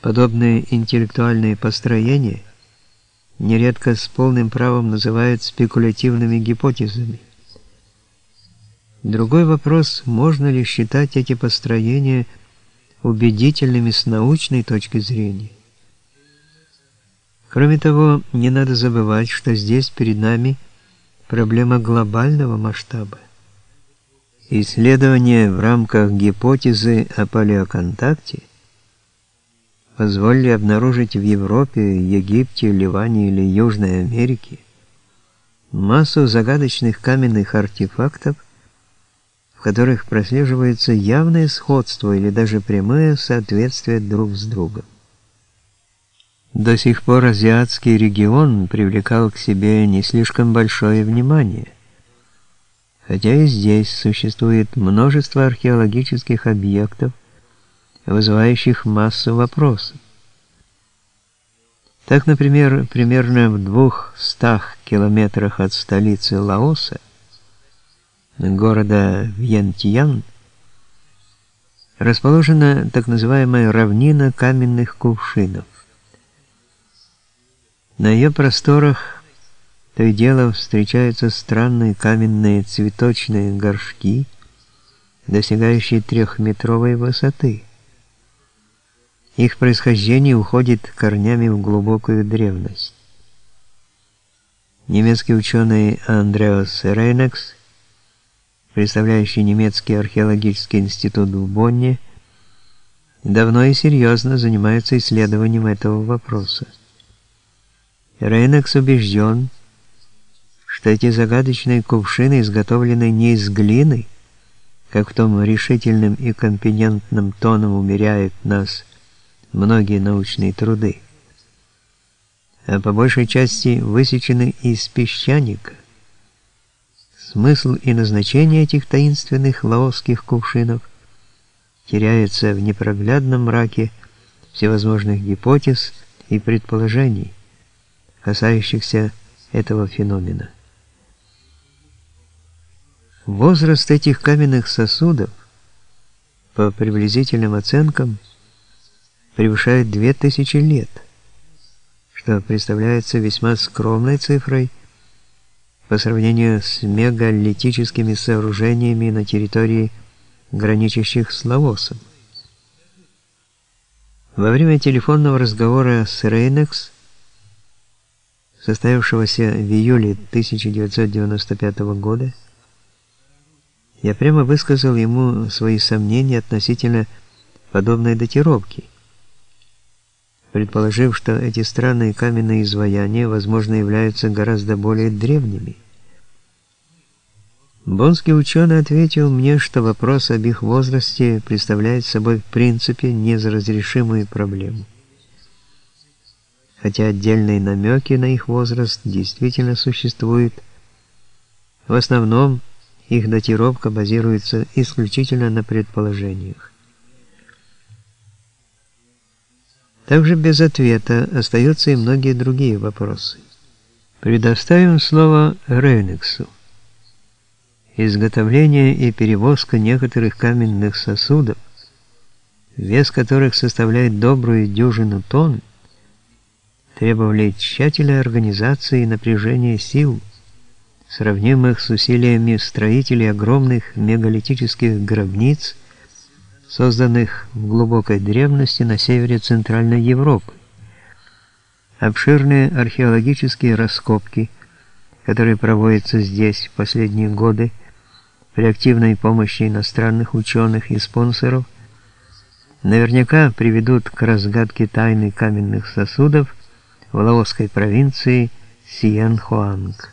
Подобные интеллектуальные построения нередко с полным правом называют спекулятивными гипотезами. Другой вопрос, можно ли считать эти построения убедительными с научной точки зрения. Кроме того, не надо забывать, что здесь перед нами проблема глобального масштаба. Исследования в рамках гипотезы о палеоконтакте позволили обнаружить в Европе, Египте, Ливане или Южной Америке массу загадочных каменных артефактов, в которых прослеживается явное сходство или даже прямое соответствие друг с другом. До сих пор азиатский регион привлекал к себе не слишком большое внимание, хотя и здесь существует множество археологических объектов, вызывающих массу вопросов. Так, например, примерно в двухстах километрах от столицы Лаоса города Вьентьян расположена так называемая равнина каменных кувшинов. На ее просторах то и дело встречаются странные каменные цветочные горшки, достигающие трехметровой высоты. Их происхождение уходит корнями в глубокую древность. Немецкий ученый Андреас Рейнекс представляющий немецкий археологический институт в Бонне, давно и серьезно занимается исследованием этого вопроса. Рейнекс убежден, что эти загадочные кувшины изготовлены не из глины, как в том решительным и компетентным тоном умеряют нас многие научные труды, а по большей части высечены из песчаника – Смысл и назначение этих таинственных лаосских кувшинов теряются в непроглядном мраке всевозможных гипотез и предположений, касающихся этого феномена. Возраст этих каменных сосудов, по приблизительным оценкам, превышает 2000 лет, что представляется весьма скромной цифрой по сравнению с мегалитическими сооружениями на территории, граничащих с Лаосом. Во время телефонного разговора с Рейнекс, состоявшегося в июле 1995 года, я прямо высказал ему свои сомнения относительно подобной датировки – предположив, что эти странные каменные изваяния, возможно, являются гораздо более древними. Бонский ученый ответил мне, что вопрос об их возрасте представляет собой в принципе неразрешимую проблему. Хотя отдельные намеки на их возраст действительно существуют, в основном их датировка базируется исключительно на предположениях. Также без ответа остаются и многие другие вопросы. Предоставим слово Рейнексу. Изготовление и перевозка некоторых каменных сосудов, вес которых составляет добрую дюжину тонн, требовали тщательной организации и напряжения сил, сравнимых с усилиями строителей огромных мегалитических гробниц – созданных в глубокой древности на севере Центральной Европы. Обширные археологические раскопки, которые проводятся здесь в последние годы при активной помощи иностранных ученых и спонсоров, наверняка приведут к разгадке тайны каменных сосудов в лаосской провинции Сиенхуанг.